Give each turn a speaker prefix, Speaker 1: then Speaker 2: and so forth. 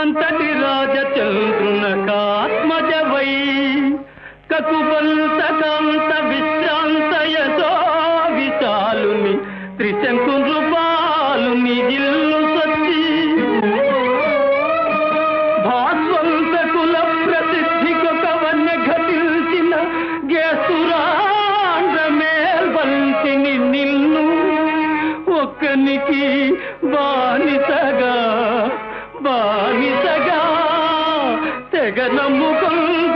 Speaker 1: అంతటి రాజచంద్రున కాత్మజవై. కకుబంతకాంత విశ్రాంత విశాలుని త్రిశంకు నృపాలుని జిల్లు సచ్చి. భాస్వంతకుల ప్రసిద్ధికొక వన్య ఘటించిన గేసురాండ్రమేల్వంతిని నిన్ను ఒక్కనికి బానిసగా బా తెగ నమ్ముకొని